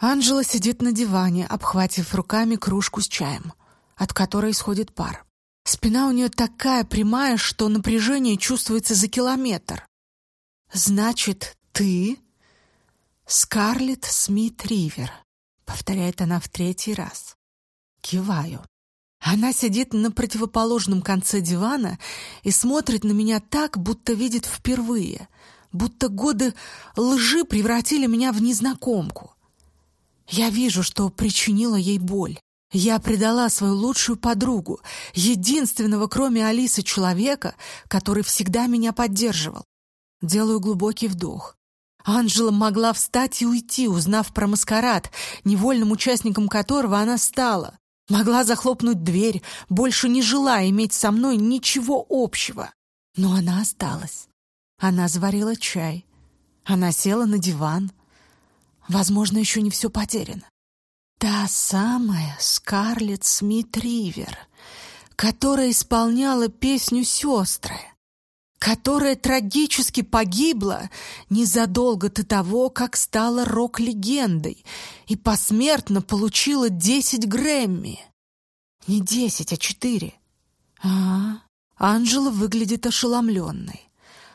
Анжела сидит на диване, обхватив руками кружку с чаем, от которой исходит пар. Спина у нее такая прямая, что напряжение чувствуется за километр. «Значит, ты Скарлетт Смит Ривер», — повторяет она в третий раз. Киваю. Она сидит на противоположном конце дивана и смотрит на меня так, будто видит впервые, будто годы лжи превратили меня в незнакомку. Я вижу, что причинила ей боль. Я предала свою лучшую подругу, единственного, кроме Алисы, человека, который всегда меня поддерживал. Делаю глубокий вдох. Анжела могла встать и уйти, узнав про маскарад, невольным участником которого она стала. Могла захлопнуть дверь, больше не желая иметь со мной ничего общего. Но она осталась. Она заварила чай. Она села на диван. Возможно, еще не все потеряно. Та самая Скарлетт Смит Ривер, которая исполняла песню «Сестры», которая трагически погибла незадолго до того, как стала рок-легендой и посмертно получила десять Грэмми. Не десять, а четыре. А, Анжела выглядит ошеломленной.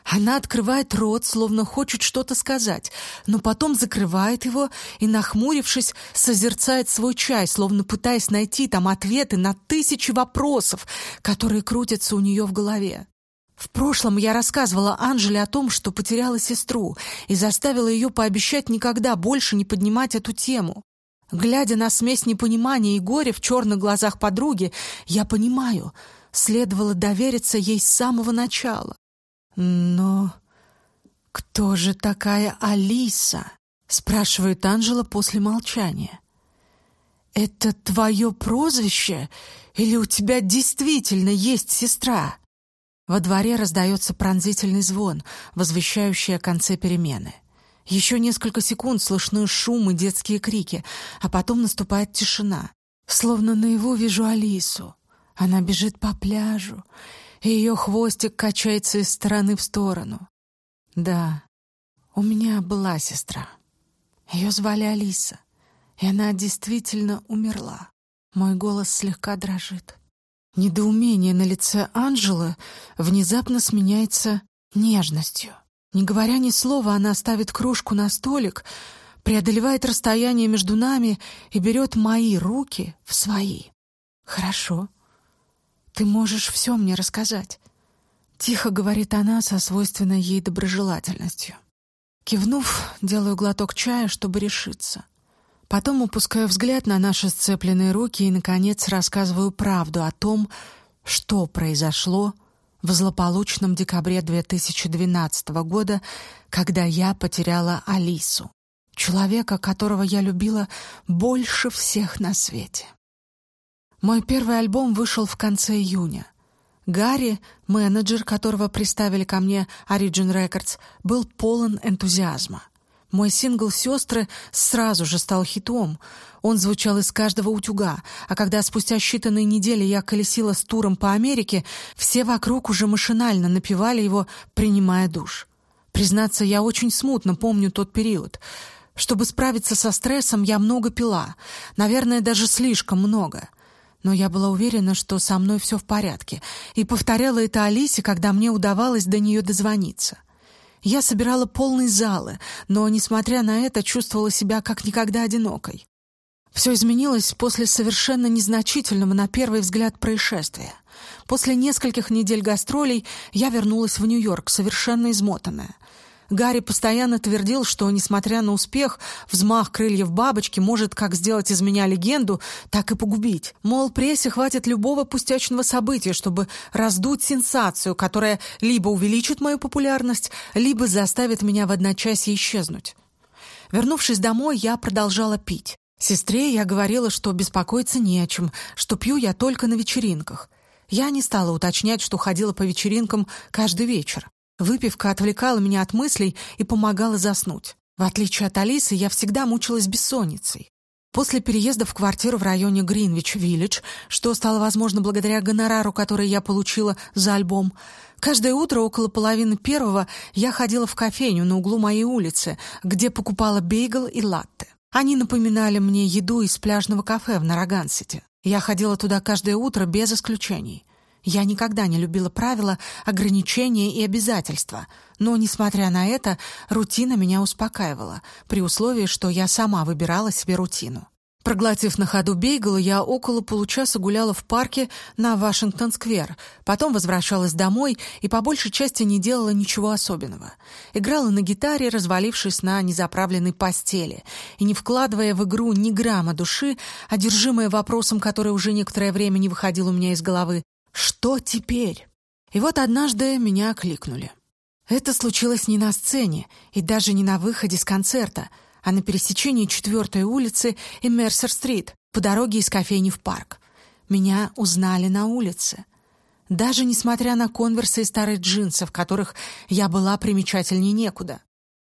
Она открывает рот, словно хочет что-то сказать, но потом закрывает его и, нахмурившись, созерцает свой чай, словно пытаясь найти там ответы на тысячи вопросов, которые крутятся у нее в голове. В прошлом я рассказывала Анжеле о том, что потеряла сестру, и заставила ее пообещать никогда больше не поднимать эту тему. Глядя на смесь непонимания и горя в черных глазах подруги, я понимаю, следовало довериться ей с самого начала. «Но кто же такая Алиса?» — спрашивает Анжела после молчания. «Это твое прозвище или у тебя действительно есть сестра?» Во дворе раздается пронзительный звон, возвещающий о конце перемены. Еще несколько секунд слышны шум и детские крики, а потом наступает тишина. Словно наяву вижу Алису. Она бежит по пляжу, и ее хвостик качается из стороны в сторону. Да, у меня была сестра. Ее звали Алиса, и она действительно умерла. Мой голос слегка дрожит. Недоумение на лице Анжелы внезапно сменяется нежностью. Не говоря ни слова, она ставит кружку на столик, преодолевает расстояние между нами и берет мои руки в свои. «Хорошо», ты можешь все мне рассказать. Тихо говорит она со свойственной ей доброжелательностью. Кивнув, делаю глоток чая, чтобы решиться. Потом упускаю взгляд на наши сцепленные руки и, наконец, рассказываю правду о том, что произошло в злополучном декабре 2012 года, когда я потеряла Алису, человека, которого я любила больше всех на свете. Мой первый альбом вышел в конце июня. Гарри, менеджер, которого приставили ко мне Origin Records, был полон энтузиазма. Мой сингл «Сестры» сразу же стал хитом. Он звучал из каждого утюга, а когда спустя считанные недели я колесила с туром по Америке, все вокруг уже машинально напевали его, принимая душ. Признаться, я очень смутно помню тот период. Чтобы справиться со стрессом, я много пила. Наверное, даже слишком много но я была уверена, что со мной все в порядке, и повторяла это Алисе, когда мне удавалось до нее дозвониться. Я собирала полные залы, но, несмотря на это, чувствовала себя как никогда одинокой. Все изменилось после совершенно незначительного на первый взгляд происшествия. После нескольких недель гастролей я вернулась в Нью-Йорк, совершенно измотанная. Гарри постоянно твердил, что, несмотря на успех, взмах крыльев бабочки может как сделать из меня легенду, так и погубить. Мол, прессе хватит любого пустячного события, чтобы раздуть сенсацию, которая либо увеличит мою популярность, либо заставит меня в одночасье исчезнуть. Вернувшись домой, я продолжала пить. Сестре я говорила, что беспокоиться не о чем, что пью я только на вечеринках. Я не стала уточнять, что ходила по вечеринкам каждый вечер. Выпивка отвлекала меня от мыслей и помогала заснуть. В отличие от Алисы, я всегда мучилась бессонницей. После переезда в квартиру в районе Гринвич-Виллидж, что стало возможно благодаря гонорару, который я получила за альбом, каждое утро около половины первого я ходила в кофейню на углу моей улицы, где покупала бейгл и латте. Они напоминали мне еду из пляжного кафе в Нарагансете. Я ходила туда каждое утро без исключений. Я никогда не любила правила, ограничения и обязательства, но, несмотря на это, рутина меня успокаивала, при условии, что я сама выбирала себе рутину. Проглотив на ходу бейгл, я около получаса гуляла в парке на Вашингтон-сквер, потом возвращалась домой и по большей части не делала ничего особенного. Играла на гитаре, развалившись на незаправленной постели, и не вкладывая в игру ни грамма души, одержимая вопросом, который уже некоторое время не выходил у меня из головы «Что теперь?» И вот однажды меня окликнули. Это случилось не на сцене и даже не на выходе с концерта — а на пересечении 4 улицы и Мерсер-стрит по дороге из кофейни в парк. Меня узнали на улице. Даже несмотря на конверсы и старые джинсы, в которых я была примечательней некуда.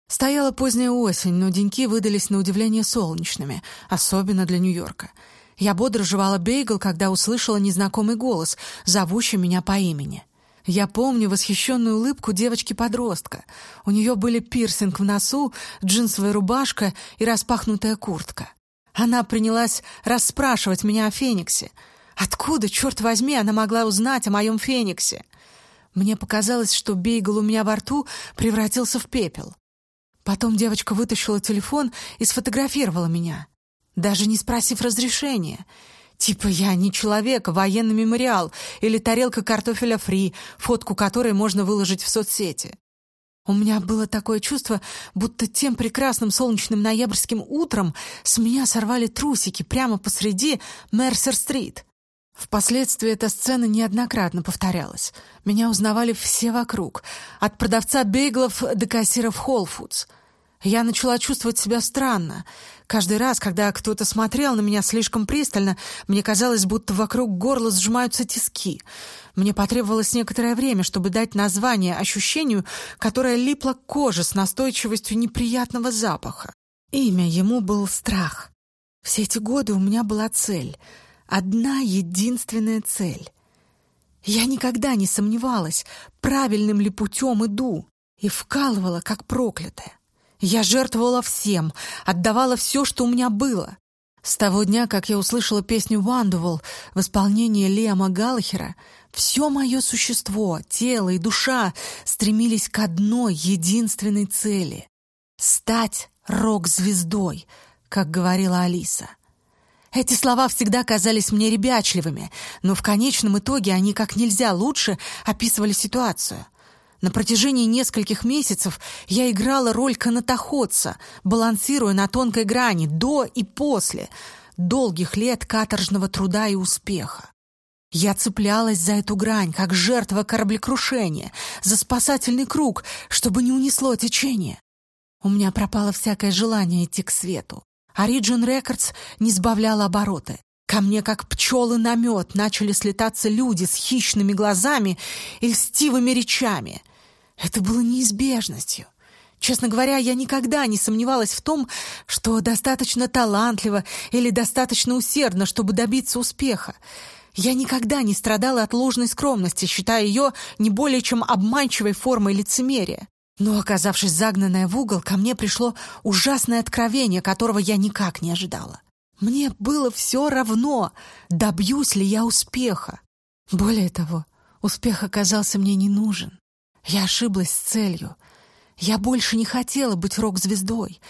Стояла поздняя осень, но деньки выдались на удивление солнечными, особенно для Нью-Йорка. Я бодро жевала бейгл, когда услышала незнакомый голос, зовущий меня по имени. Я помню восхищенную улыбку девочки-подростка. У нее были пирсинг в носу, джинсовая рубашка и распахнутая куртка. Она принялась расспрашивать меня о Фениксе. Откуда, черт возьми, она могла узнать о моем Фениксе? Мне показалось, что бейгл у меня во рту превратился в пепел. Потом девочка вытащила телефон и сфотографировала меня, даже не спросив разрешения — Типа я не человек, военный мемориал или тарелка картофеля фри, фотку которой можно выложить в соцсети. У меня было такое чувство, будто тем прекрасным солнечным ноябрьским утром с меня сорвали трусики прямо посреди Мерсер-стрит. Впоследствии эта сцена неоднократно повторялась. Меня узнавали все вокруг, от продавца бейглов до кассиров Whole Foods. Я начала чувствовать себя странно. Каждый раз, когда кто-то смотрел на меня слишком пристально, мне казалось, будто вокруг горла сжимаются тиски. Мне потребовалось некоторое время, чтобы дать название ощущению, которое липло к коже с настойчивостью неприятного запаха. Имя ему был страх. Все эти годы у меня была цель. Одна единственная цель. Я никогда не сомневалась, правильным ли путем иду, и вкалывала, как проклятая. Я жертвовала всем, отдавала все, что у меня было. С того дня, как я услышала песню «Wonderwall» в исполнении Лиама Галлахера, все мое существо, тело и душа стремились к одной единственной цели — стать рок-звездой, как говорила Алиса. Эти слова всегда казались мне ребячливыми, но в конечном итоге они как нельзя лучше описывали ситуацию — на протяжении нескольких месяцев я играла роль канатоходца, балансируя на тонкой грани до и после долгих лет каторжного труда и успеха. Я цеплялась за эту грань, как жертва кораблекрушения, за спасательный круг, чтобы не унесло течение. У меня пропало всякое желание идти к свету. Риджин Рекордс не сбавляла обороты. Ко мне, как пчелы на мед, начали слетаться люди с хищными глазами и льстивыми речами. Это было неизбежностью. Честно говоря, я никогда не сомневалась в том, что достаточно талантливо или достаточно усердно, чтобы добиться успеха. Я никогда не страдала от ложной скромности, считая ее не более чем обманчивой формой лицемерия. Но, оказавшись загнанная в угол, ко мне пришло ужасное откровение, которого я никак не ожидала. Мне было все равно, добьюсь ли я успеха. Более того, успех оказался мне не нужен. Я ошиблась с целью. Я больше не хотела быть рок-звездой.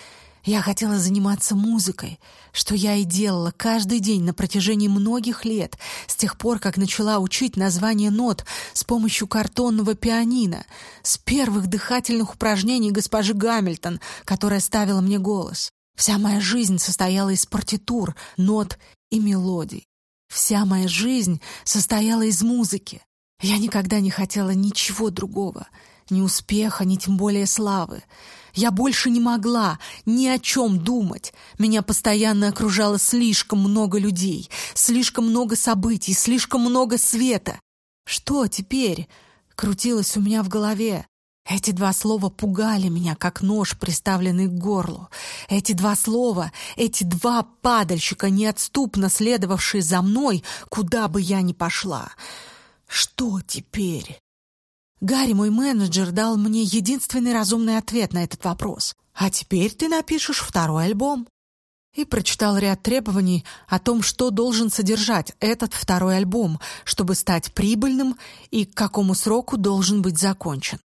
Я хотела заниматься музыкой, что я и делала каждый день на протяжении многих лет, с тех пор, как начала учить название нот с помощью картонного пианино, с первых дыхательных упражнений госпожи Гамильтон, которая ставила мне голос. Вся моя жизнь состояла из партитур, нот и мелодий. Вся моя жизнь состояла из музыки. Я никогда не хотела ничего другого, ни успеха, ни тем более славы. Я больше не могла ни о чем думать. Меня постоянно окружало слишком много людей, слишком много событий, слишком много света. Что теперь? Крутилось у меня в голове. Эти два слова пугали меня, как нож, приставленный к горлу. Эти два слова, эти два падальщика, неотступно следовавшие за мной, куда бы я ни пошла. Что теперь? Гарри, мой менеджер, дал мне единственный разумный ответ на этот вопрос. А теперь ты напишешь второй альбом. и прочитал ряд требований о том, что должен содержать этот второй альбом, чтобы стать прибыльным и к какому сроку должен быть закончен.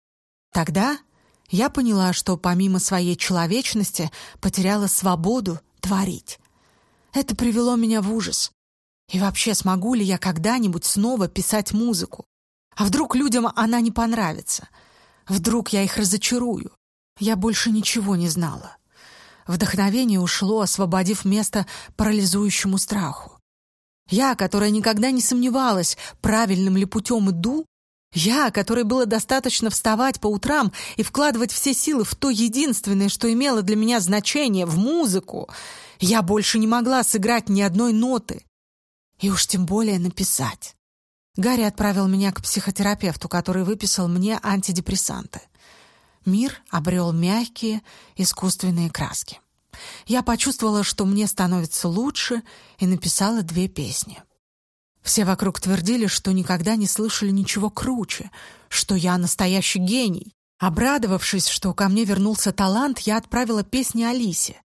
Тогда я поняла, что помимо своей человечности потеряла свободу творить. Это привело меня в ужас. И вообще, смогу ли я когда-нибудь снова писать музыку? А вдруг людям она не понравится? Вдруг я их разочарую? Я больше ничего не знала. Вдохновение ушло, освободив место парализующему страху. Я, которая никогда не сомневалась, правильным ли путем иду, я, которой было достаточно вставать по утрам и вкладывать все силы в то единственное, что имело для меня значение, в музыку, я больше не могла сыграть ни одной ноты. И уж тем более написать. Гарри отправил меня к психотерапевту, который выписал мне антидепрессанты мир обрел мягкие искусственные краски. Я почувствовала, что мне становится лучше, и написала две песни. Все вокруг твердили, что никогда не слышали ничего круче, что я настоящий гений. Обрадовавшись, что ко мне вернулся талант, я отправила песни Алисе.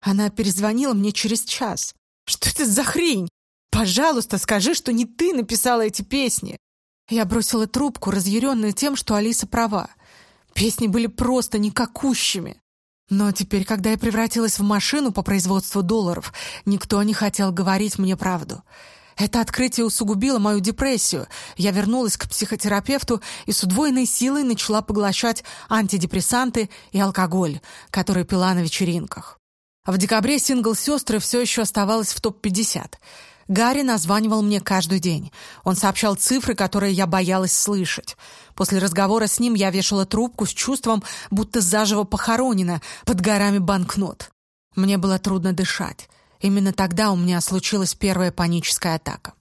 Она перезвонила мне через час. «Что это за хрень? Пожалуйста, скажи, что не ты написала эти песни!» Я бросила трубку, разъяренная тем, что Алиса права. Песни были просто никакущими. Но теперь, когда я превратилась в машину по производству долларов, никто не хотел говорить мне правду. Это открытие усугубило мою депрессию. Я вернулась к психотерапевту и с удвоенной силой начала поглощать антидепрессанты и алкоголь, который пила на вечеринках. В декабре сингл «Сестры» все еще оставалась в топ-50. Гарри названивал мне каждый день. Он сообщал цифры, которые я боялась слышать. После разговора с ним я вешала трубку с чувством, будто заживо похоронена под горами банкнот. Мне было трудно дышать. Именно тогда у меня случилась первая паническая атака.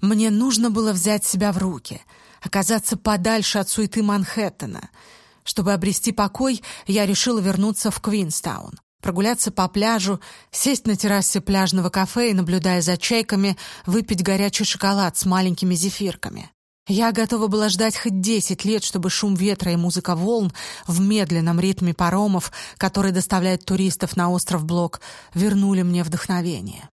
Мне нужно было взять себя в руки, оказаться подальше от суеты Манхэттена. Чтобы обрести покой, я решила вернуться в Квинстаун прогуляться по пляжу, сесть на террасе пляжного кафе и, наблюдая за чайками, выпить горячий шоколад с маленькими зефирками. Я готова была ждать хоть десять лет, чтобы шум ветра и музыка волн в медленном ритме паромов, которые доставляют туристов на остров Блок, вернули мне вдохновение.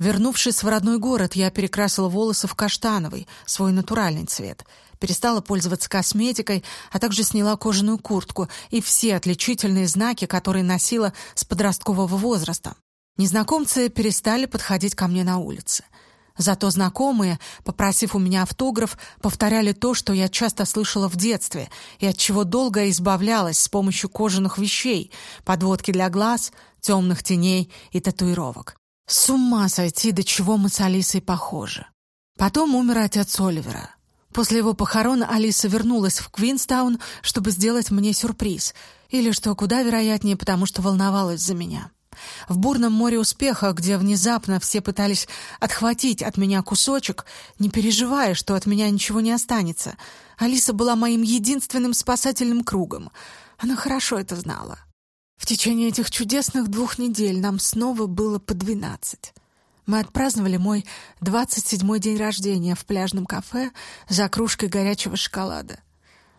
Вернувшись в родной город, я перекрасила волосы в каштановый, свой натуральный цвет, перестала пользоваться косметикой, а также сняла кожаную куртку и все отличительные знаки, которые носила с подросткового возраста. Незнакомцы перестали подходить ко мне на улице. Зато знакомые, попросив у меня автограф, повторяли то, что я часто слышала в детстве и от чего долго избавлялась с помощью кожаных вещей, подводки для глаз, темных теней и татуировок. С ума сойти, до чего мы с Алисой похожи. Потом умер отец Оливера. После его похорон Алиса вернулась в Квинстаун, чтобы сделать мне сюрприз, или, что куда вероятнее, потому что волновалась за меня. В бурном море успеха, где внезапно все пытались отхватить от меня кусочек, не переживая, что от меня ничего не останется, Алиса была моим единственным спасательным кругом. Она хорошо это знала. В течение этих чудесных двух недель нам снова было по двенадцать. Мы отпраздновали мой двадцать седьмой день рождения в пляжном кафе за кружкой горячего шоколада.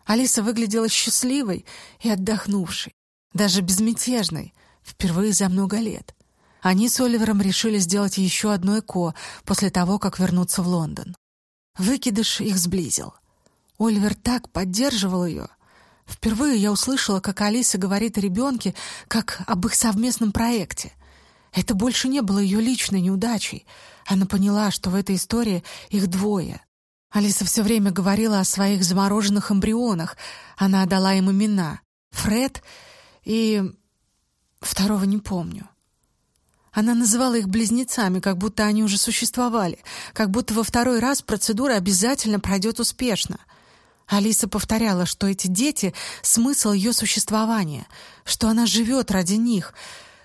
Алиса выглядела счастливой и отдохнувшей, даже безмятежной, впервые за много лет. Они с Оливером решили сделать еще одно ЭКО после того, как вернуться в Лондон. Выкидыш их сблизил. Оливер так поддерживал ее — Впервые я услышала, как Алиса говорит о ребенке, как об их совместном проекте. Это больше не было ее личной неудачей. Она поняла, что в этой истории их двое. Алиса все время говорила о своих замороженных эмбрионах. Она дала им имена. Фред и... Второго не помню. Она называла их близнецами, как будто они уже существовали, как будто во второй раз процедура обязательно пройдет успешно — Алиса повторяла, что эти дети — смысл ее существования, что она живет ради них,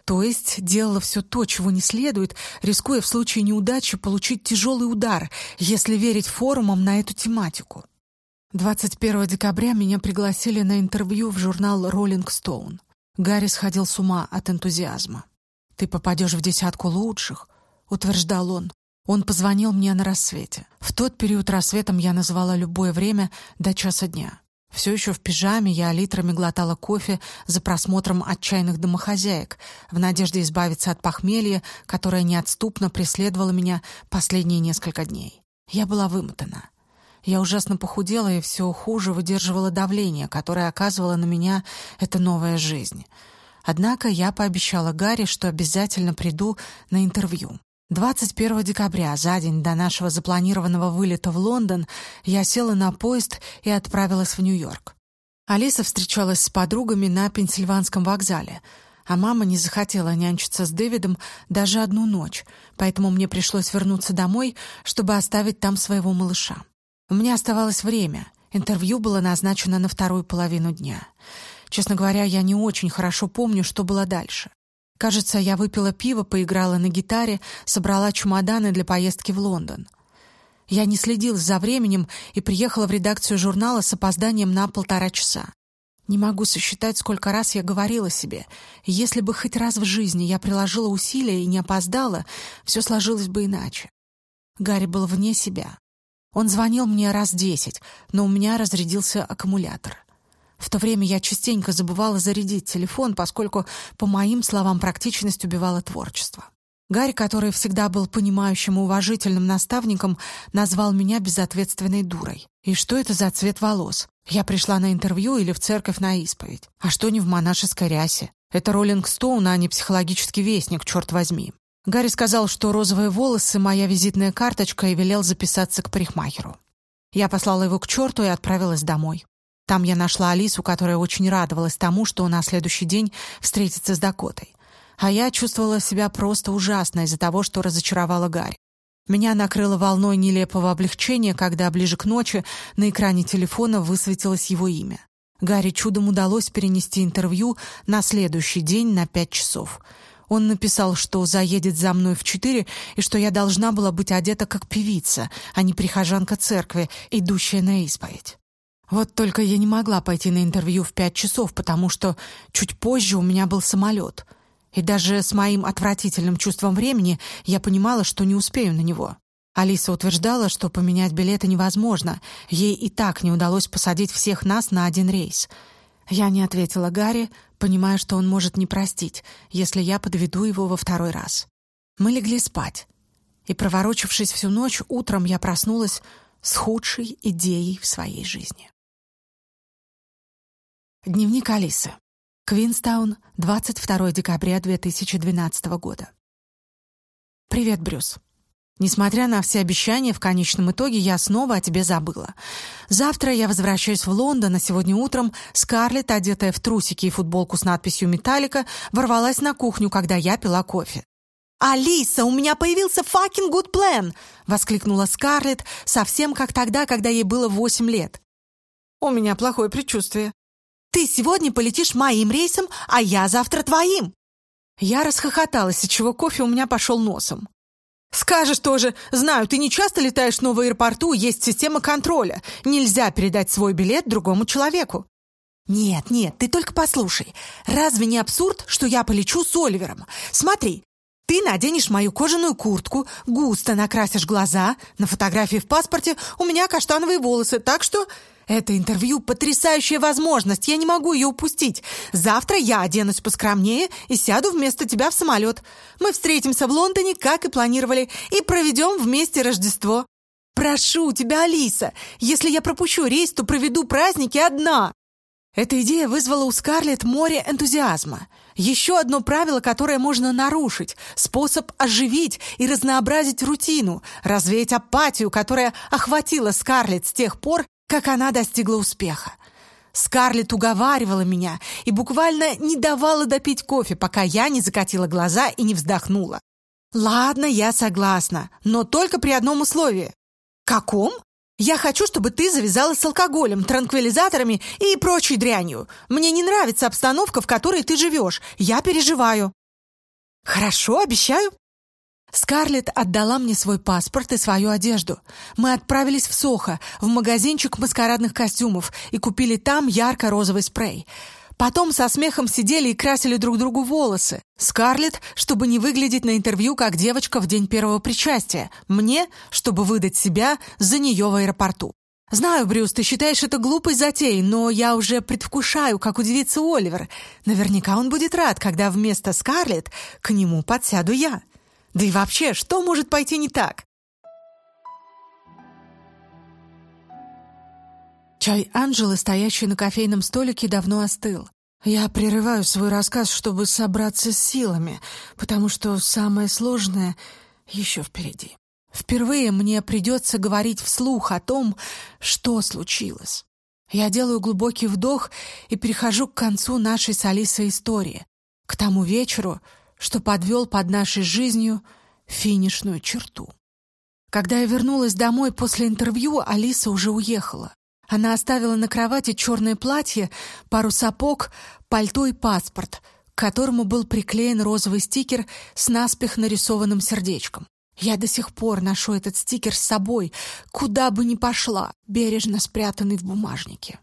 то есть делала все то, чего не следует, рискуя в случае неудачи получить тяжелый удар, если верить форумам на эту тематику. 21 декабря меня пригласили на интервью в журнал «Роллинг Стоун». Гарри сходил с ума от энтузиазма. «Ты попадешь в десятку лучших», — утверждал он. Он позвонил мне на рассвете. В тот период рассветом я назвала любое время до часа дня. Все еще в пижаме я литрами глотала кофе за просмотром отчаянных домохозяек в надежде избавиться от похмелья, которое неотступно преследовало меня последние несколько дней. Я была вымотана. Я ужасно похудела и все хуже выдерживала давление, которое оказывала на меня эта новая жизнь. Однако я пообещала Гарри, что обязательно приду на интервью. 21 декабря, за день до нашего запланированного вылета в Лондон, я села на поезд и отправилась в Нью-Йорк. Алиса встречалась с подругами на Пенсильванском вокзале, а мама не захотела нянчиться с Дэвидом даже одну ночь, поэтому мне пришлось вернуться домой, чтобы оставить там своего малыша. У меня оставалось время. Интервью было назначено на вторую половину дня. Честно говоря, я не очень хорошо помню, что было дальше. Кажется, я выпила пиво, поиграла на гитаре, собрала чемоданы для поездки в Лондон. Я не следила за временем и приехала в редакцию журнала с опозданием на полтора часа. Не могу сосчитать, сколько раз я говорила себе, если бы хоть раз в жизни я приложила усилия и не опоздала, все сложилось бы иначе. Гарри был вне себя. Он звонил мне раз десять, но у меня разрядился аккумулятор. В то время я частенько забывала зарядить телефон, поскольку, по моим словам, практичность убивала творчество. Гарри, который всегда был понимающим и уважительным наставником, назвал меня безответственной дурой. И что это за цвет волос? Я пришла на интервью или в церковь на исповедь? А что не в монашеской рясе? Это Роллинг Стоун, а не психологический вестник, черт возьми. Гарри сказал, что розовые волосы — моя визитная карточка, и велел записаться к парикмахеру. Я послала его к черту и отправилась домой. Там я нашла Алису, которая очень радовалась тому, что на следующий день встретится с Дакотой. А я чувствовала себя просто ужасно из-за того, что разочаровала Гарри. Меня накрыло волной нелепого облегчения, когда ближе к ночи на экране телефона высветилось его имя. Гарри чудом удалось перенести интервью на следующий день на пять часов. Он написал, что заедет за мной в четыре и что я должна была быть одета как певица, а не прихожанка церкви, идущая на исповедь. Вот только я не могла пойти на интервью в пять часов, потому что чуть позже у меня был самолет. И даже с моим отвратительным чувством времени я понимала, что не успею на него. Алиса утверждала, что поменять билеты невозможно. Ей и так не удалось посадить всех нас на один рейс. Я не ответила Гарри, понимая, что он может не простить, если я подведу его во второй раз. Мы легли спать. И, проворочившись всю ночь, утром я проснулась с худшей идеей в своей жизни. Дневник Алисы. Квинстаун, 22 декабря 2012 года. Привет, Брюс. Несмотря на все обещания, в конечном итоге я снова о тебе забыла. Завтра я возвращаюсь в Лондон, а сегодня утром Скарлетт, одетая в трусики и футболку с надписью «Металлика», ворвалась на кухню, когда я пила кофе. «Алиса, у меня появился fucking good plan!» — воскликнула Скарлетт, совсем как тогда, когда ей было восемь лет. «У меня плохое предчувствие», ты сегодня полетишь моим рейсом, а я завтра твоим!» Я расхохоталась, от чего кофе у меня пошел носом. «Скажешь тоже, знаю, ты не часто летаешь в аэропорту, есть система контроля. Нельзя передать свой билет другому человеку». «Нет, нет, ты только послушай. Разве не абсурд, что я полечу с Оливером? Смотри, ты наденешь мою кожаную куртку, густо накрасишь глаза, на фотографии в паспорте у меня каштановые волосы, так что это интервью — потрясающая возможность, я не могу ее упустить. Завтра я оденусь поскромнее и сяду вместо тебя в самолет. Мы встретимся в Лондоне, как и планировали, и проведем вместе Рождество. Прошу тебя, Алиса, если я пропущу рейс, то проведу праздники одна. Эта идея вызвала у Скарлетт море энтузиазма. Еще одно правило, которое можно нарушить, способ оживить и разнообразить рутину, развеять апатию, которая охватила Скарлетт с тех пор, как она достигла успеха. Скарлетт уговаривала меня и буквально не давала допить кофе, пока я не закатила глаза и не вздохнула. «Ладно, я согласна, но только при одном условии». «Каком?» «Я хочу, чтобы ты завязалась с алкоголем, транквилизаторами и прочей дрянью. Мне не нравится обстановка, в которой ты живешь. Я переживаю». «Хорошо, обещаю. Скарлетт отдала мне свой паспорт и свою одежду. Мы отправились в Сохо, в магазинчик маскарадных костюмов, и купили там ярко-розовый спрей. Потом со смехом сидели и красили друг другу волосы. Скарлетт, чтобы не выглядеть на интервью как девочка в день первого причастия. Мне, чтобы выдать себя за нее в аэропорту. «Знаю, Брюс, ты считаешь это глупой затеей, но я уже предвкушаю, как удивится Оливер. Наверняка он будет рад, когда вместо Скарлетт к нему подсяду я. Да и вообще, что может пойти не так?» Чай Анжелы, стоящий на кофейном столике, давно остыл. Я прерываю свой рассказ, чтобы собраться с силами, потому что самое сложное еще впереди. Впервые мне придется говорить вслух о том, что случилось. Я делаю глубокий вдох и перехожу к концу нашей с Алисой истории, к тому вечеру, что подвел под нашей жизнью финишную черту. Когда я вернулась домой после интервью, Алиса уже уехала. Она оставила на кровати черное платье, пару сапог, пальто и паспорт, к которому был приклеен розовый стикер с наспех нарисованным сердечком. Я до сих пор ношу этот стикер с собой, куда бы ни пошла, бережно спрятанный в бумажнике.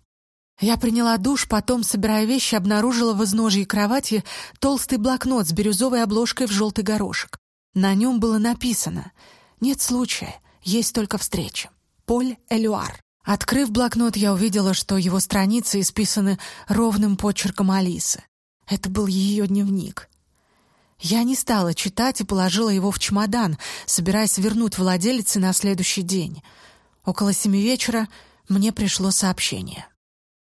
Я приняла душ, потом, собирая вещи, обнаружила в изножье кровати толстый блокнот с бирюзовой обложкой в желтый горошек. На нем было написано «Нет случая, есть только встреча. Поль Элюар». Открыв блокнот, я увидела, что его страницы исписаны ровным почерком Алисы. Это был ее дневник. Я не стала читать и положила его в чемодан, собираясь вернуть владелице на следующий день. Около семи вечера мне пришло сообщение.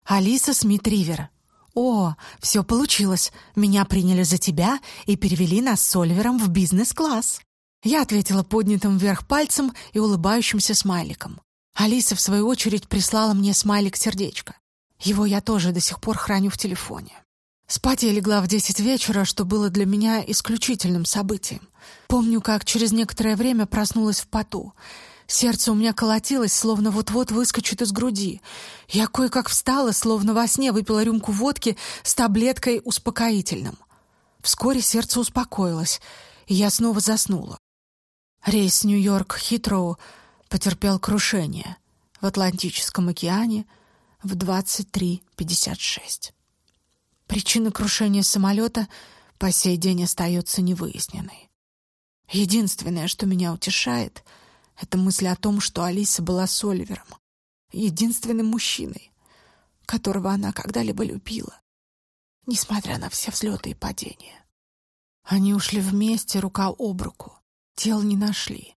«Алиса Смит-Ривер. О, все получилось. Меня приняли за тебя и перевели нас с Оливером в бизнес-класс». Я ответила поднятым вверх пальцем и улыбающимся смайликом. Алиса, в свою очередь, прислала мне смайлик-сердечко. Его я тоже до сих пор храню в телефоне. Спать я легла в десять вечера, что было для меня исключительным событием. Помню, как через некоторое время проснулась в поту. Сердце у меня колотилось, словно вот-вот выскочит из груди. Я кое-как встала, словно во сне выпила рюмку водки с таблеткой успокоительным. Вскоре сердце успокоилось, и я снова заснула. Рейс Нью-Йорк-Хитроу потерпел крушение в Атлантическом океане в 23.56. Причина крушения самолета по сей день остается невыясненной. Единственное, что меня утешает, это мысль о том, что Алиса была с Оливером, единственным мужчиной, которого она когда-либо любила, несмотря на все взлеты и падения. Они ушли вместе, рука об руку. Тел не нашли.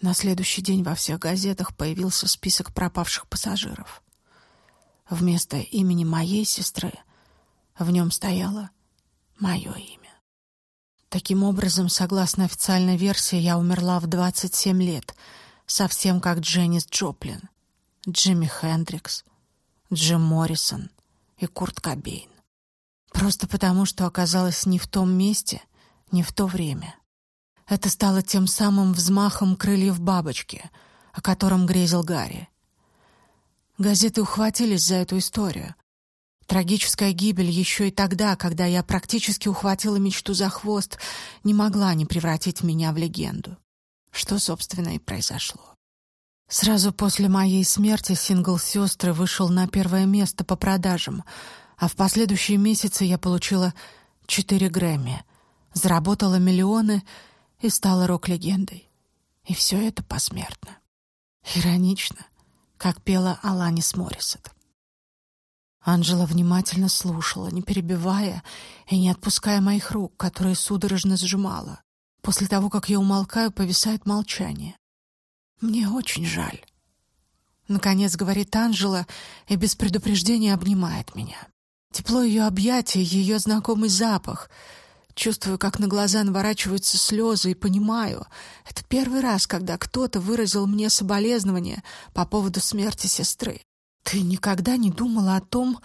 На следующий день во всех газетах появился список пропавших пассажиров. Вместо имени моей сестры — в нем стояло мое имя. Таким образом, согласно официальной версии, я умерла в 27 лет, совсем как Дженнис Джоплин, Джимми Хендрикс, Джим Моррисон и Курт Кобейн. Просто потому, что оказалась не в том месте, не в то время. Это стало тем самым взмахом крыльев бабочки, о котором грезил Гарри. Газеты ухватились за эту историю, Трагическая гибель еще и тогда, когда я практически ухватила мечту за хвост, не могла не превратить меня в легенду. Что, собственно, и произошло. Сразу после моей смерти сингл «Сестры» вышел на первое место по продажам, а в последующие месяцы я получила четыре Грэмми, заработала миллионы и стала рок-легендой. И все это посмертно. Иронично, как пела Аланис Моррисет. Анжела внимательно слушала, не перебивая и не отпуская моих рук, которые судорожно сжимала. После того, как я умолкаю, повисает молчание. «Мне очень жаль». Наконец говорит Анжела и без предупреждения обнимает меня. Тепло ее объятий, ее знакомый запах. Чувствую, как на глаза наворачиваются слезы и понимаю, это первый раз, когда кто-то выразил мне соболезнование по поводу смерти сестры. «Ты никогда не думала о том,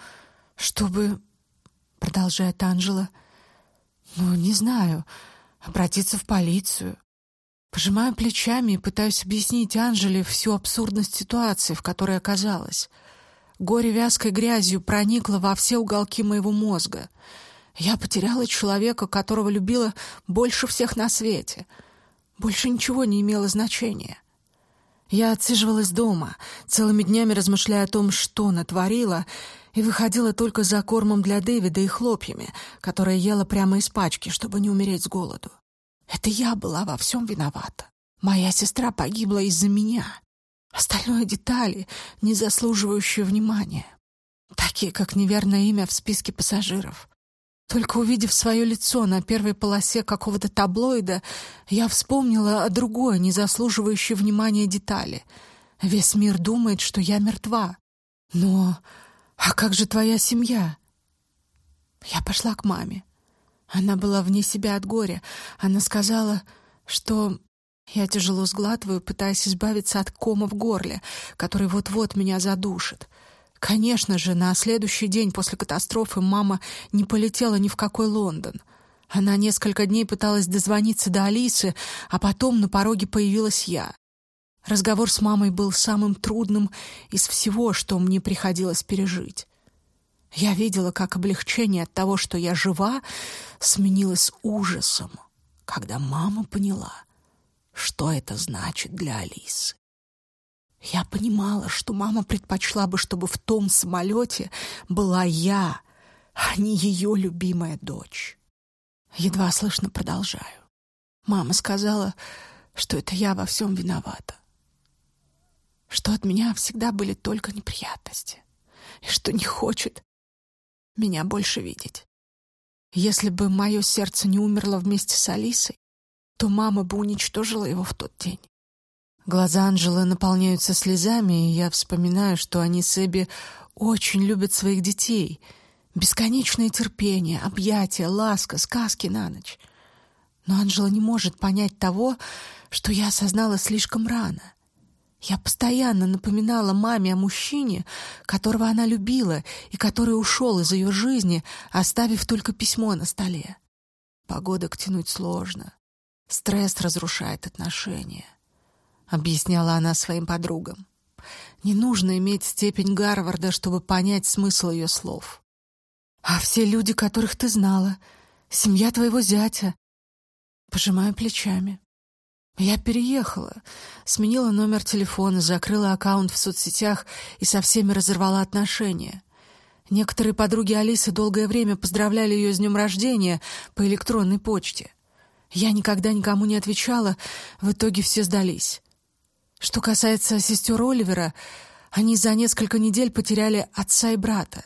чтобы...» — продолжает Анжела. «Ну, не знаю. Обратиться в полицию». Пожимаю плечами и пытаюсь объяснить Анжеле всю абсурдность ситуации, в которой оказалась. Горе вязкой грязью проникло во все уголки моего мозга. Я потеряла человека, которого любила больше всех на свете. Больше ничего не имело значения. Я отсиживалась дома, целыми днями размышляя о том, что натворила, и выходила только за кормом для Дэвида и хлопьями, которые ела прямо из пачки, чтобы не умереть с голоду. Это я была во всем виновата. Моя сестра погибла из-за меня. Остальное — детали, не заслуживающие внимания. Такие, как неверное имя в списке пассажиров. Только увидев свое лицо на первой полосе какого-то таблоида, я вспомнила о другой, не заслуживающей внимания детали. Весь мир думает, что я мертва. Но... А как же твоя семья? Я пошла к маме. Она была вне себя от горя. Она сказала, что... Я тяжело сглатываю, пытаясь избавиться от кома в горле, который вот-вот меня задушит. Конечно же, на следующий день после катастрофы мама не полетела ни в какой Лондон. Она несколько дней пыталась дозвониться до Алисы, а потом на пороге появилась я. Разговор с мамой был самым трудным из всего, что мне приходилось пережить. Я видела, как облегчение от того, что я жива, сменилось ужасом, когда мама поняла, что это значит для Алисы. Я понимала, что мама предпочла бы, чтобы в том самолете была я, а не ее любимая дочь. Едва слышно продолжаю. Мама сказала, что это я во всем виновата, что от меня всегда были только неприятности, и что не хочет, меня больше видеть. Если бы мое сердце не умерло вместе с Алисой, то мама бы уничтожила его в тот день. Глаза Анжелы наполняются слезами, и я вспоминаю, что они с Эбби очень любят своих детей. Бесконечное терпение, объятия, ласка, сказки на ночь. Но Анжела не может понять того, что я осознала слишком рано. Я постоянно напоминала маме о мужчине, которого она любила и который ушел из ее жизни, оставив только письмо на столе. Погодок тянуть сложно. Стресс разрушает отношения, — объясняла она своим подругам. Не нужно иметь степень Гарварда, чтобы понять смысл ее слов. А все люди, которых ты знала, семья твоего зятя. Пожимаю плечами. Я переехала, сменила номер телефона, закрыла аккаунт в соцсетях и со всеми разорвала отношения. Некоторые подруги Алисы долгое время поздравляли ее с днем рождения по электронной почте. Я никогда никому не отвечала, в итоге все сдались. Что касается сестер Оливера, они за несколько недель потеряли отца и брата.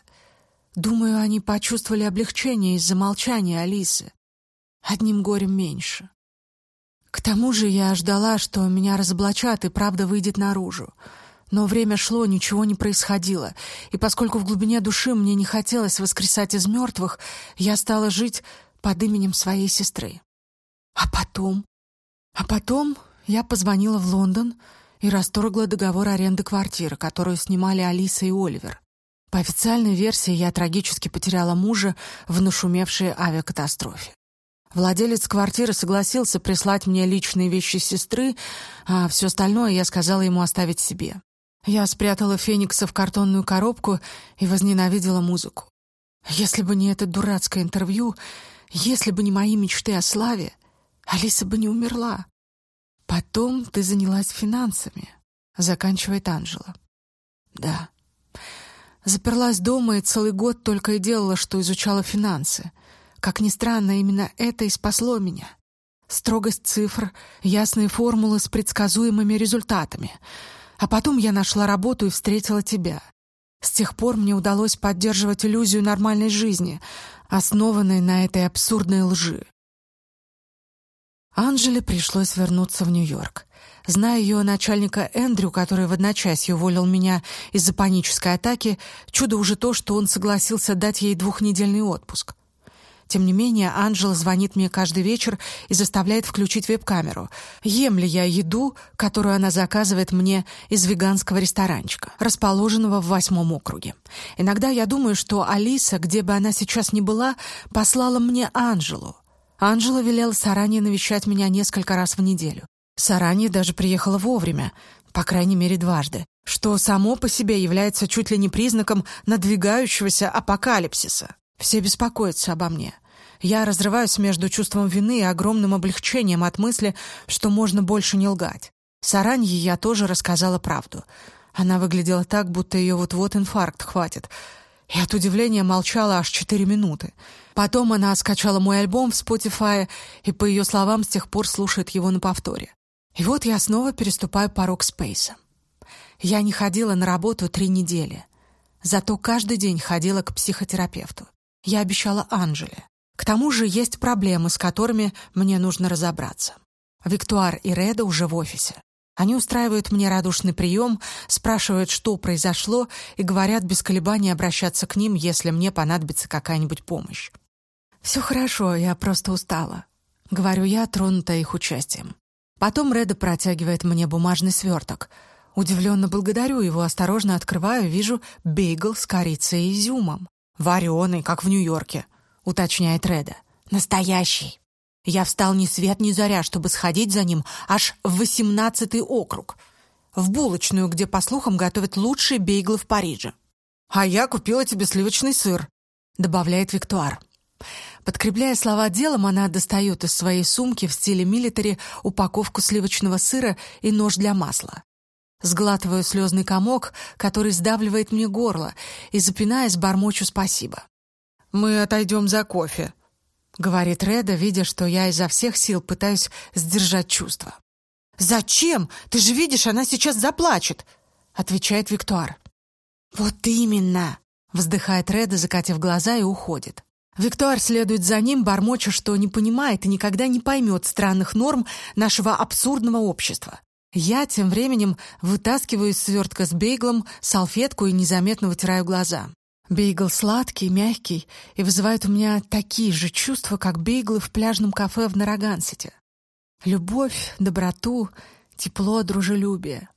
Думаю, они почувствовали облегчение из-за молчания Алисы. Одним горем меньше. К тому же я ждала, что меня разоблачат и правда выйдет наружу. Но время шло, ничего не происходило, и поскольку в глубине души мне не хотелось воскресать из мертвых, я стала жить под именем своей сестры. А потом? А потом я позвонила в Лондон и расторгла договор аренды квартиры, которую снимали Алиса и Оливер. По официальной версии, я трагически потеряла мужа в нашумевшей авиакатастрофе. Владелец квартиры согласился прислать мне личные вещи сестры, а все остальное я сказала ему оставить себе. Я спрятала Феникса в картонную коробку и возненавидела музыку. Если бы не это дурацкое интервью, если бы не мои мечты о славе, Алиса бы не умерла. Потом ты занялась финансами, заканчивает Анжела. Да. Заперлась дома и целый год только и делала, что изучала финансы. Как ни странно, именно это и спасло меня. Строгость цифр, ясные формулы с предсказуемыми результатами. А потом я нашла работу и встретила тебя. С тех пор мне удалось поддерживать иллюзию нормальной жизни, основанной на этой абсурдной лжи. Анжеле пришлось вернуться в Нью-Йорк. Зная ее начальника Эндрю, который в одночасье уволил меня из-за панической атаки, чудо уже то, что он согласился дать ей двухнедельный отпуск. Тем не менее, Анжела звонит мне каждый вечер и заставляет включить веб-камеру. Ем ли я еду, которую она заказывает мне из веганского ресторанчика, расположенного в восьмом округе. Иногда я думаю, что Алиса, где бы она сейчас ни была, послала мне Анжелу. Анжела велела Саране навещать меня несколько раз в неделю. Саране даже приехала вовремя, по крайней мере дважды, что само по себе является чуть ли не признаком надвигающегося апокалипсиса. Все беспокоятся обо мне. Я разрываюсь между чувством вины и огромным облегчением от мысли, что можно больше не лгать. Саранье я тоже рассказала правду. Она выглядела так, будто ее вот-вот инфаркт хватит. И от удивления молчала аж четыре минуты. Потом она скачала мой альбом в Spotify и, по ее словам, с тех пор слушает его на повторе. И вот я снова переступаю порог Спейса. Я не ходила на работу три недели. Зато каждый день ходила к психотерапевту. Я обещала Анжеле. К тому же есть проблемы, с которыми мне нужно разобраться. Виктуар и Реда уже в офисе. Они устраивают мне радушный прием, спрашивают, что произошло, и говорят без колебаний обращаться к ним, если мне понадобится какая-нибудь помощь. «Все хорошо, я просто устала», — говорю я, тронутая их участием. Потом Реда протягивает мне бумажный сверток. Удивленно благодарю его, осторожно открываю, вижу бейгл с корицей и изюмом. Вареный, как в Нью-Йорке, уточняет Реда. Настоящий. Я встал ни свет ни заря, чтобы сходить за ним аж в восемнадцатый округ. В булочную, где, по слухам, готовят лучшие бейглы в Париже. «А я купила тебе сливочный сыр», — добавляет Виктуар. Подкрепляя слова делом, она достает из своей сумки в стиле милитари упаковку сливочного сыра и нож для масла. Сглатываю слезный комок, который сдавливает мне горло, и, запинаясь, бормочу спасибо. «Мы отойдем за кофе», — говорит Реда, видя, что я изо всех сил пытаюсь сдержать чувства. «Зачем? Ты же видишь, она сейчас заплачет», — отвечает Виктуар. «Вот именно», — вздыхает Реда, закатив глаза, и уходит. Виктуар следует за ним, бормоча, что не понимает и никогда не поймет странных норм нашего абсурдного общества. Я тем временем вытаскиваю из свертка с бейглом салфетку и незаметно вытираю глаза. Бейгл сладкий, мягкий и вызывает у меня такие же чувства, как бейглы в пляжном кафе в Нарагансете. Любовь, доброту, тепло, дружелюбие.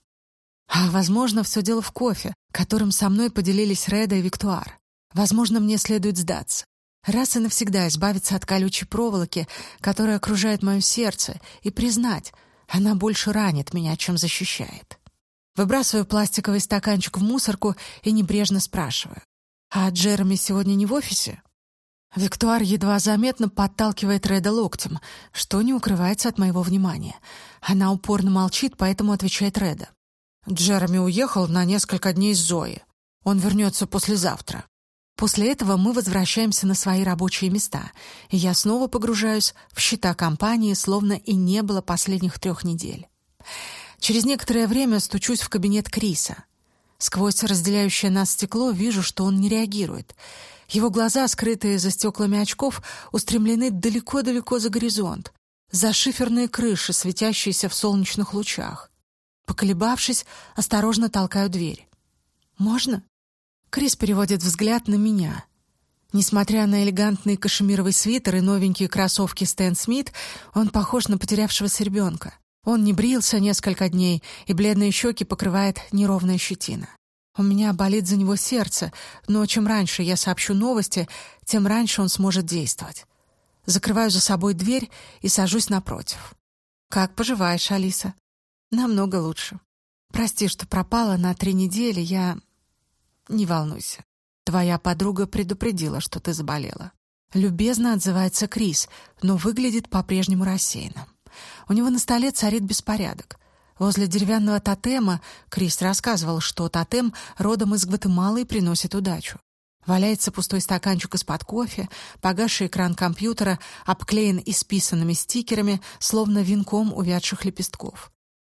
А, возможно, все дело в кофе, которым со мной поделились Реда и Виктуар. Возможно, мне следует сдаться. Раз и навсегда избавиться от колючей проволоки, которая окружает мое сердце, и признать, она больше ранит меня, чем защищает. Выбрасываю пластиковый стаканчик в мусорку и небрежно спрашиваю. «А Джереми сегодня не в офисе?» Виктуар едва заметно подталкивает Реда локтем, что не укрывается от моего внимания. Она упорно молчит, поэтому отвечает Реда. Джереми уехал на несколько дней с Зои. Он вернется послезавтра. После этого мы возвращаемся на свои рабочие места, и я снова погружаюсь в счета компании, словно и не было последних трех недель. Через некоторое время стучусь в кабинет Криса. Сквозь разделяющее нас стекло вижу, что он не реагирует. Его глаза, скрытые за стеклами очков, устремлены далеко-далеко за горизонт, за шиферные крыши, светящиеся в солнечных лучах. Поколебавшись, осторожно толкаю дверь. «Можно?» Крис переводит взгляд на меня. Несмотря на элегантный кашемировый свитер и новенькие кроссовки Стэн Смит, он похож на потерявшегося ребенка. Он не брился несколько дней, и бледные щеки покрывает неровная щетина. У меня болит за него сердце, но чем раньше я сообщу новости, тем раньше он сможет действовать. Закрываю за собой дверь и сажусь напротив. «Как поживаешь, Алиса?» «Намного лучше. Прости, что пропала на три недели, я не волнуйся. Твоя подруга предупредила, что ты заболела. Любезно отзывается Крис, но выглядит по-прежнему рассеянным. У него на столе царит беспорядок. Возле деревянного тотема Крис рассказывал, что тотем родом из Гватемалы и приносит удачу. Валяется пустой стаканчик из-под кофе, погасший экран компьютера обклеен исписанными стикерами, словно венком увядших лепестков.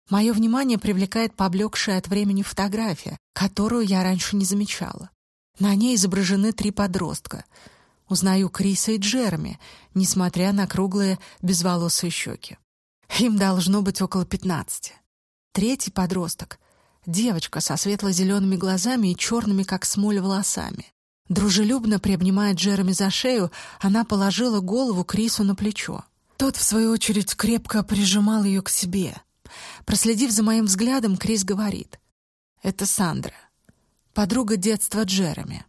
Мое внимание привлекает поблекшая от времени фотография, которую я раньше не замечала. На ней изображены три подростка. Узнаю Криса и Джереми, несмотря на круглые безволосые щеки. Им должно быть около пятнадцати. Третий подросток — девочка со светло-зелеными глазами и черными, как смоль, волосами. Дружелюбно приобнимая Джереми за шею, она положила голову Крису на плечо. Тот, в свою очередь, крепко прижимал ее к себе. Проследив за моим взглядом, Крис говорит. «Это Сандра, подруга детства Джереми.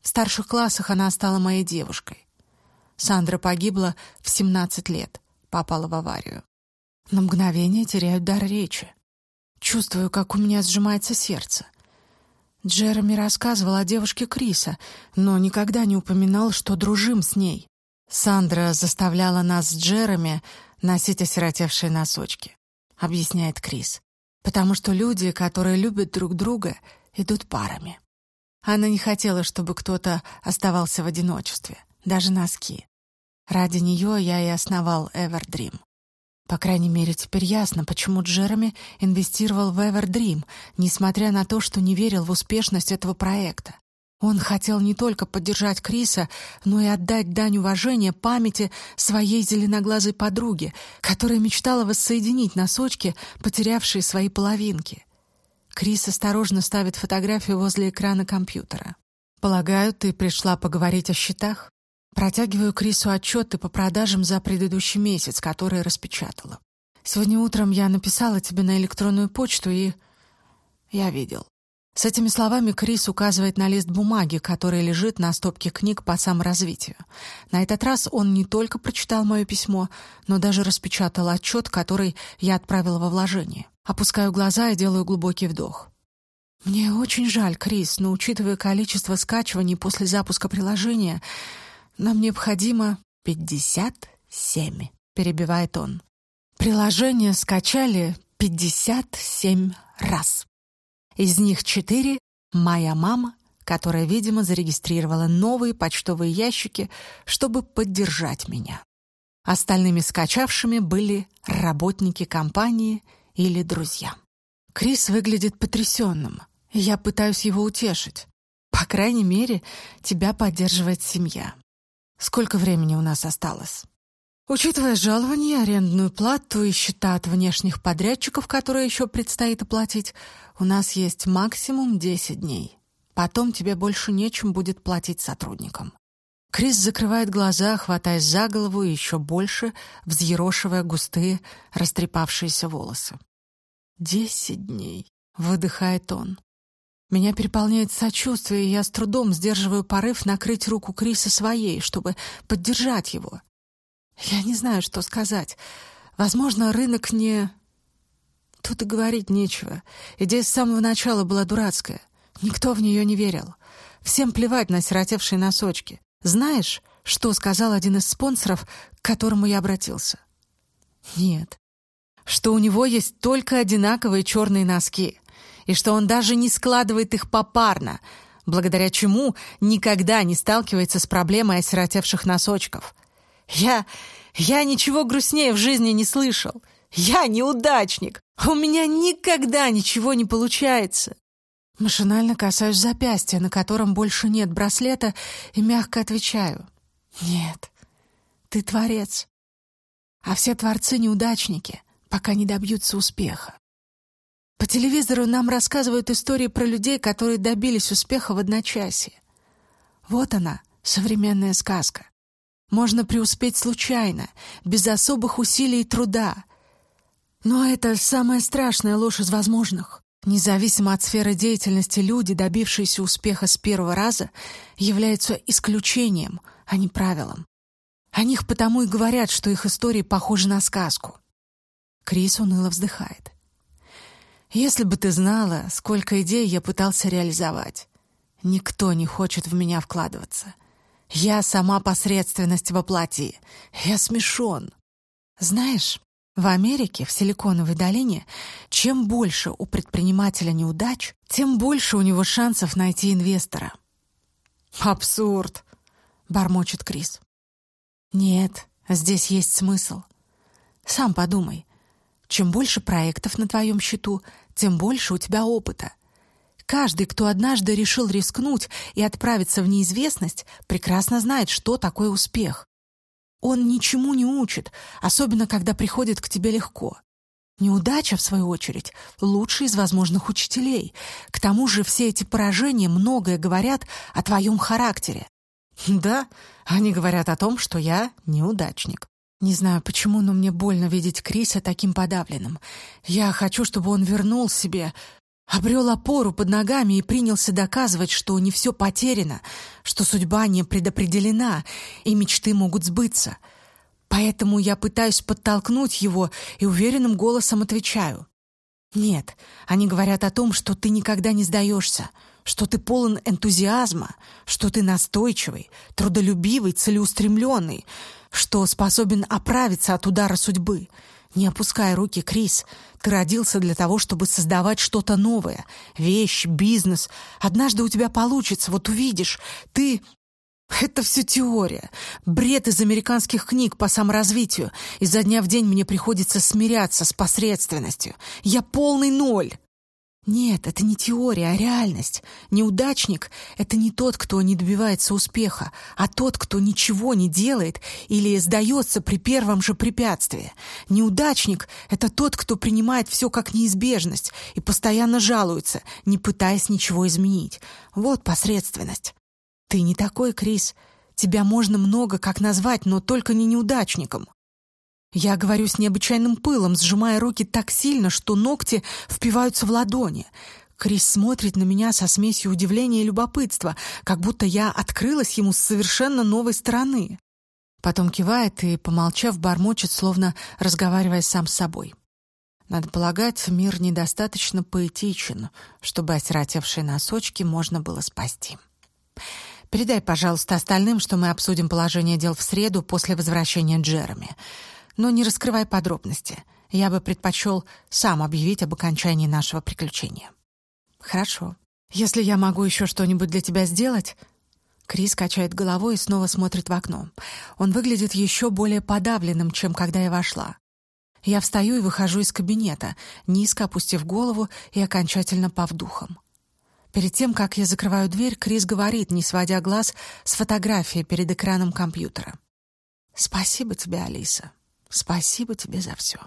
В старших классах она стала моей девушкой. Сандра погибла в 17 лет, попала в аварию. На мгновение теряю дар речи. Чувствую, как у меня сжимается сердце. Джереми рассказывал о девушке Криса, но никогда не упоминал, что дружим с ней. Сандра заставляла нас с Джереми носить осиротевшие носочки объясняет Крис. Потому что люди, которые любят друг друга, идут парами. Она не хотела, чтобы кто-то оставался в одиночестве, даже носки. Ради нее я и основал Эвердрим. По крайней мере, теперь ясно, почему Джереми инвестировал в Эвердрим, несмотря на то, что не верил в успешность этого проекта. Он хотел не только поддержать Криса, но и отдать дань уважения памяти своей зеленоглазой подруге, которая мечтала воссоединить носочки, потерявшие свои половинки. Крис осторожно ставит фотографию возле экрана компьютера. «Полагаю, ты пришла поговорить о счетах?» Протягиваю Крису отчеты по продажам за предыдущий месяц, которые распечатала. Сегодня утром я написала тебе на электронную почту, и... Я видел. С этими словами Крис указывает на лист бумаги, который лежит на стопке книг по саморазвитию. На этот раз он не только прочитал мое письмо, но даже распечатал отчет, который я отправила во вложение. Опускаю глаза и делаю глубокий вдох. Мне очень жаль, Крис, но учитывая количество скачиваний после запуска приложения, нам необходимо пятьдесят семь, перебивает он. Приложение скачали пятьдесят семь раз. Из них четыре — моя мама, которая, видимо, зарегистрировала новые почтовые ящики, чтобы поддержать меня. Остальными скачавшими были работники компании или друзья. Крис выглядит потрясенным. Я пытаюсь его утешить. По крайней мере, тебя поддерживает семья. Сколько времени у нас осталось? Учитывая жалование, арендную плату и счета от внешних подрядчиков, которые еще предстоит оплатить, у нас есть максимум 10 дней. Потом тебе больше нечем будет платить сотрудникам. Крис закрывает глаза, хватаясь за голову и еще больше, взъерошивая густые, растрепавшиеся волосы. «Десять дней», — выдыхает он. Меня переполняет сочувствие, и я с трудом сдерживаю порыв накрыть руку Криса своей, чтобы поддержать его. Я не знаю, что сказать. Возможно, рынок не... Тут и говорить нечего. Идея с самого начала была дурацкая. Никто в нее не верил. Всем плевать на сиротевшие носочки. Знаешь, что сказал один из спонсоров, к которому я обратился? Нет. Что у него есть только одинаковые черные носки и что он даже не складывает их попарно, благодаря чему никогда не сталкивается с проблемой осиротевших носочков. Я... я ничего грустнее в жизни не слышал. Я неудачник. У меня никогда ничего не получается. Машинально касаюсь запястья, на котором больше нет браслета, и мягко отвечаю. Нет, ты творец. А все творцы неудачники, пока не добьются успеха. По телевизору нам рассказывают истории про людей, которые добились успеха в одночасье. Вот она, современная сказка. Можно преуспеть случайно, без особых усилий и труда. Но это самая страшная ложь из возможных. Независимо от сферы деятельности, люди, добившиеся успеха с первого раза, являются исключением, а не правилом. О них потому и говорят, что их истории похожи на сказку. Крис уныло вздыхает. Если бы ты знала, сколько идей я пытался реализовать. Никто не хочет в меня вкладываться. Я сама посредственность во плоти. Я смешон. Знаешь, в Америке, в Силиконовой долине, чем больше у предпринимателя неудач, тем больше у него шансов найти инвестора. «Абсурд!» — бормочет Крис. «Нет, здесь есть смысл. Сам подумай. Чем больше проектов на твоем счету, тем больше у тебя опыта. Каждый, кто однажды решил рискнуть и отправиться в неизвестность, прекрасно знает, что такое успех. Он ничему не учит, особенно когда приходит к тебе легко. Неудача, в свою очередь, лучший из возможных учителей. К тому же все эти поражения многое говорят о твоем характере. Да, они говорят о том, что я неудачник. Не знаю почему, но мне больно видеть Криса таким подавленным. Я хочу, чтобы он вернул себе, обрел опору под ногами и принялся доказывать, что не все потеряно, что судьба не предопределена, и мечты могут сбыться. Поэтому я пытаюсь подтолкнуть его и уверенным голосом отвечаю. «Нет, они говорят о том, что ты никогда не сдаешься, что ты полон энтузиазма, что ты настойчивый, трудолюбивый, целеустремленный, что способен оправиться от удара судьбы. Не опускай руки, Крис. Ты родился для того, чтобы создавать что-то новое. Вещь, бизнес. Однажды у тебя получится, вот увидишь. Ты... Это все теория. Бред из американских книг по саморазвитию. Изо дня в день мне приходится смиряться с посредственностью. Я полный ноль. Нет, это не теория, а реальность. Неудачник — это не тот, кто не добивается успеха, а тот, кто ничего не делает или сдается при первом же препятствии. Неудачник — это тот, кто принимает все как неизбежность и постоянно жалуется, не пытаясь ничего изменить. Вот посредственность. Ты не такой, Крис. Тебя можно много как назвать, но только не неудачником. Я говорю с необычайным пылом, сжимая руки так сильно, что ногти впиваются в ладони. Крис смотрит на меня со смесью удивления и любопытства, как будто я открылась ему с совершенно новой стороны. Потом кивает и, помолчав, бормочет, словно разговаривая сам с собой. Надо полагать, мир недостаточно поэтичен, чтобы осиротевшие носочки можно было спасти. Передай, пожалуйста, остальным, что мы обсудим положение дел в среду после возвращения Джереми но не раскрывай подробности. Я бы предпочел сам объявить об окончании нашего приключения». «Хорошо. Если я могу еще что-нибудь для тебя сделать...» Крис качает головой и снова смотрит в окно. Он выглядит еще более подавленным, чем когда я вошла. Я встаю и выхожу из кабинета, низко опустив голову и окончательно пав духом. Перед тем, как я закрываю дверь, Крис говорит, не сводя глаз с фотографией перед экраном компьютера. «Спасибо тебе, Алиса. Спасибо тебе за все.